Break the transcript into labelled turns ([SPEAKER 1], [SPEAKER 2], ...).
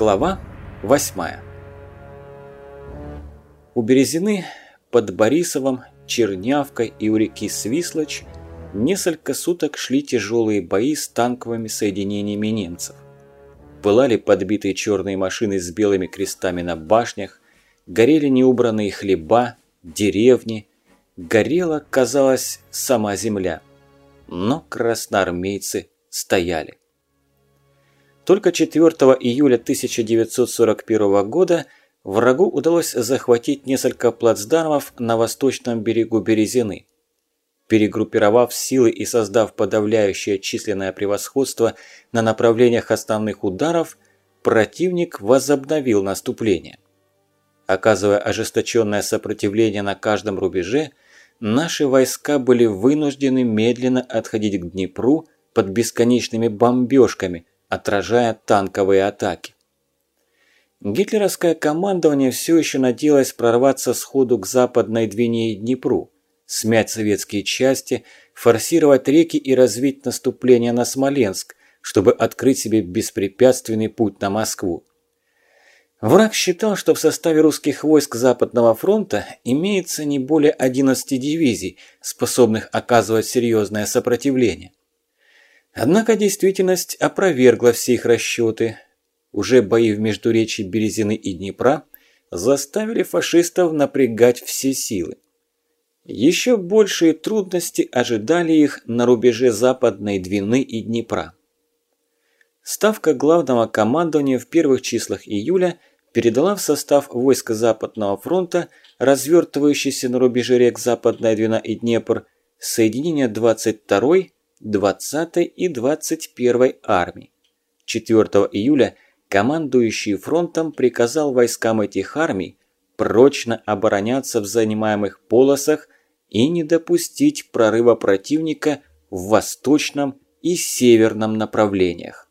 [SPEAKER 1] Глава 8 У Березины под Борисовым, Чернявкой и у реки Свислочь несколько суток шли тяжелые бои с танковыми соединениями немцев. Пылали подбитые черные машины с белыми крестами на башнях, горели неубранные хлеба, деревни, горела, казалось, сама земля. Но красноармейцы стояли. Только 4 июля 1941 года врагу удалось захватить несколько плацдармов на восточном берегу Березины. Перегруппировав силы и создав подавляющее численное превосходство на направлениях основных ударов, противник возобновил наступление. Оказывая ожесточенное сопротивление на каждом рубеже, наши войска были вынуждены медленно отходить к Днепру под бесконечными бомбежками, отражая танковые атаки. Гитлеровское командование все еще надеялось прорваться сходу к западной Двине и Днепру, смять советские части, форсировать реки и развить наступление на Смоленск, чтобы открыть себе беспрепятственный путь на Москву. Враг считал, что в составе русских войск Западного фронта имеется не более 11 дивизий, способных оказывать серьезное сопротивление. Однако действительность опровергла все их расчеты. Уже бои в междуречии Березины и Днепра заставили фашистов напрягать все силы. Еще большие трудности ожидали их на рубеже Западной Двины и Днепра. Ставка главного командования в первых числах июля передала в состав войск Западного фронта, развертывающийся на рубеже рек Западная Двина и Днепр, соединения 22-й, 20-й и 21-й армий. 4 июля командующий фронтом приказал войскам этих армий прочно обороняться в занимаемых полосах и не допустить прорыва противника в восточном и северном направлениях.